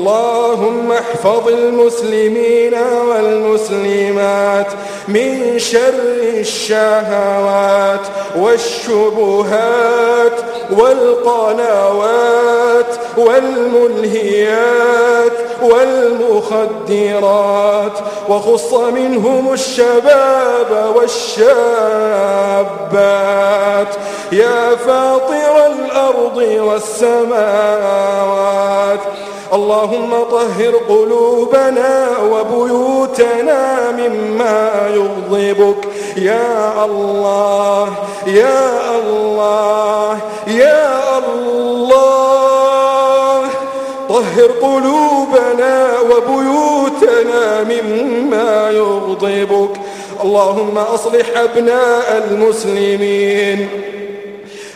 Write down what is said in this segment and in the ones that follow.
اللهم احفظ المسلمين والمسلمات من شر الشهوات والشبهات والقنوات والملهيات والمخدرات وخص منهم الشباب والشابات. يا فاطر الأرض والسماوات اللهم طهر قلوبنا وبيوتنا مما يغضبك. يا الله يا الله يا الله. طهر قلوبنا وبيوتنا مما يغضبك. اللهم أصلح أبناء المسلمين.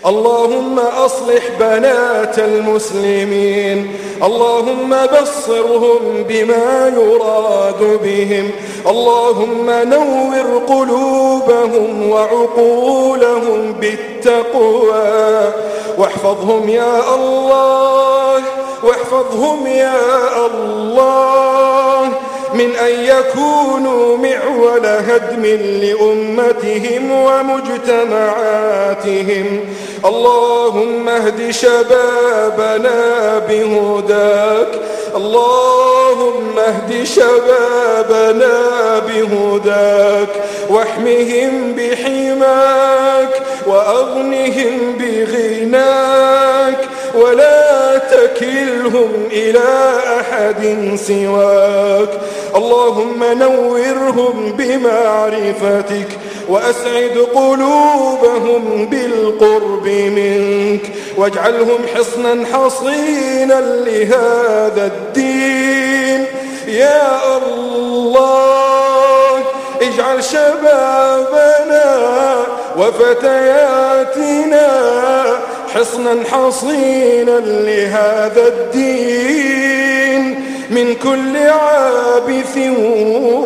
اللهم أصلح بنات المسلمين. اللهم بصرهم بما يراد بهم. اللهم نور قلوبهم وعقولهم بالتقوى. واحفظهم يا الله واحفظهم يا الله. من أن يكونوا معول هدم لأمتهم ومجتمعاتهم. اللهم اهد شبابنا بهداك. اللهم اهد شبابنا بهداك. واحمهم بحماك وأغنهم بغناك. ولا تكلهم إلى أحد سواك. اللهم نورهم بمعرفتك. وأسعد قلوبهم بالقرب منك واجعلهم حصنا حصينا لهذا الدين. يا الله اجعل شبابنا وفتياتنا حصنا حصينا لهذا الدين. من كل عابث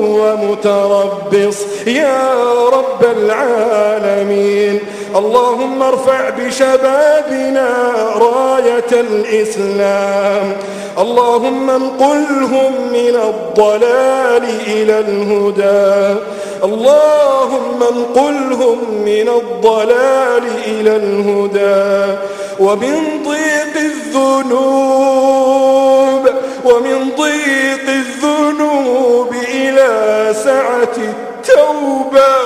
ومتربص. يا رب العالمين اللهم ارفع بشبابنا راية الإسلام. اللهم انقلهم من الضلال إلى الهدى. اللهم انقلهم من الضلال إلى الهدى. ومن ضيق الذنوب ومن ضيق الذنوب إلى سعة التوبة.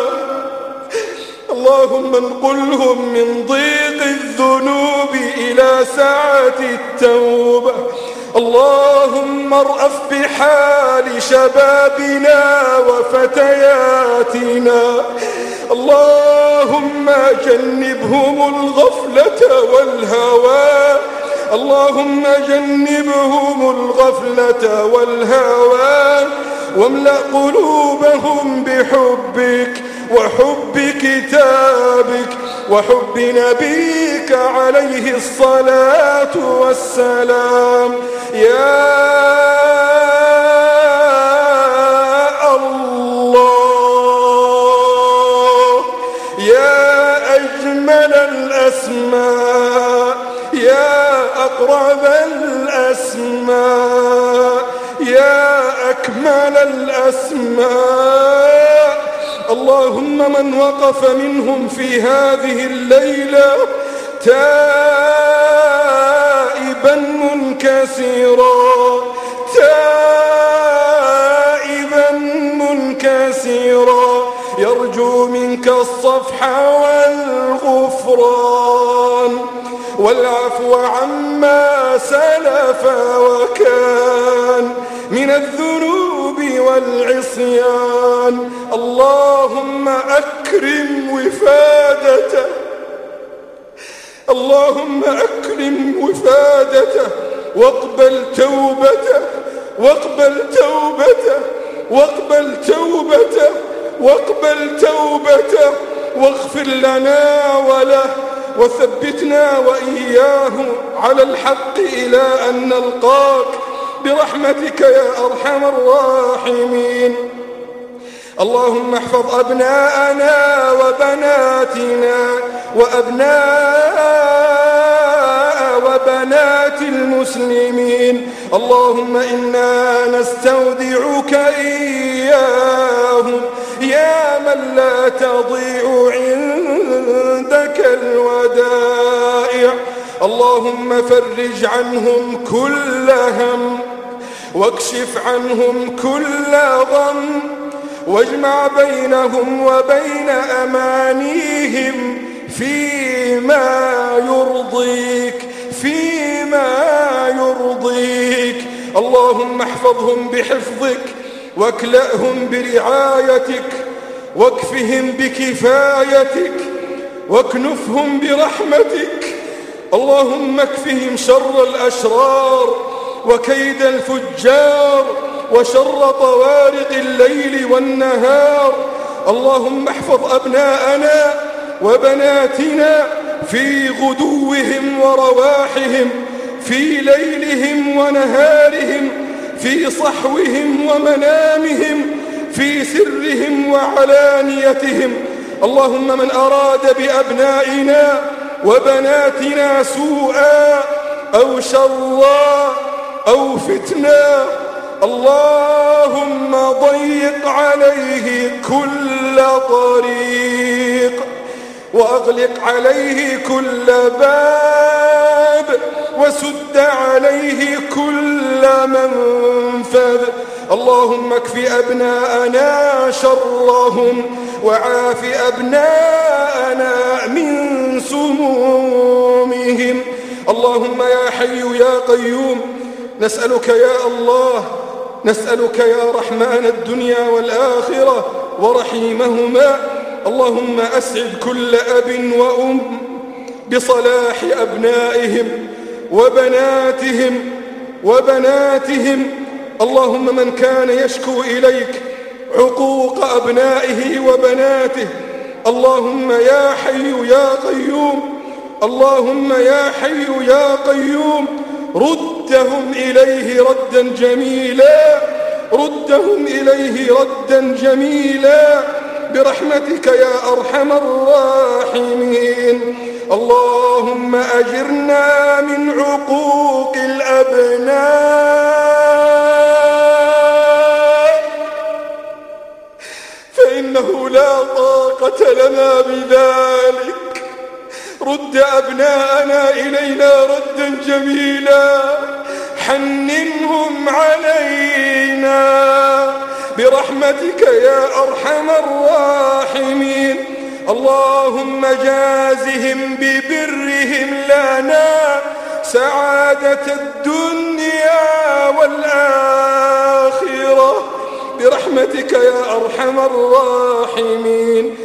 اللهم انقلهم من ضيق الذنوب إلى سعة التوبة. اللهم ارأف بحال شبابنا وفتياتنا. اللهم جنبهم الغفلة والهوى. اللهم جنبهم الغفلة والهوى واملأ قلوبهم بحبك وحب كتابك وحب نبيك عليه الصلاة والسلام. يا الأسماء اللهم من وقف منهم في هذه الليلة تائبا منكسرا. تائبا منكسرا. يرجو منك الصفح والغفران. والعفو عما سلف وكان. من الذنوب والعصيان. اللهم أكرم وفادته. اللهم أكرم وفادته. واقبل توبته. واقبل توبته. واقبل توبته. واقبل توبته. واغفر لنا وله. وثبتنا وإياه على الحق إلى أن نلقاك. برحمتك يا أرحم الراحمين. اللهم احفظ أبناءنا وبناتنا وأبناء وبنات المسلمين. اللهم إنا نستودعك إياهم. يا من لا تضيع عندك الودائع. اللهم فرج عنهم كل هم. واكشف عنهم كل غم واجمع بينهم وبين أمانيهم فيما يرضيك فيما يرضيك. اللهم احفظهم بحفظك واكلأهم برعايتك واكفهم بكفايتك واكنفهم برحمتك. اللهم اكفهم شر الأشرار وكيد الفجار وشر طوارق الليل والنهار. اللهم احفظ أبناءنا وبناتنا في غدوهم ورواحهم في ليلهم ونهارهم في صحوهم ومنامهم في سرهم وعلانيتهم. اللهم من أراد بأبنائنا وبناتنا سوءا أو شرا أو فتنا اللهم ضيق عليه كل طريق وأغلق عليه كل باب وسد عليه كل منفذ. اللهم اكف أبناءنا شرهم وعاف أبناءنا من سمومهم. اللهم يا حي يا قيوم نسألك يا الله نسألك يا رحمن الدنيا والآخرة ورحيمهما. اللهم أسعد كل أب وأم بصلاح أبنائهم وبناتهم وبناتهم. اللهم من كان يشكو إليك عقوق أبنائه وبناته. اللهم يا حي يا قيوم اللهم يا حي يا قيوم. ردهم إليه ردا جميلا ردهم إليه ردا جميلا. برحمتك يا أرحم الراحمين. اللهم أجرنا من عقوق الأبناء. فإنه لا طاقة لنا بذلك. رد أبناءنا إلينا ردا جميلا. حننهم علينا. برحمتك يا أرحم الراحمين. اللهم جازهم ببرهم لنا سعادة الدنيا والآخرة. برحمتك يا أرحم الراحمين.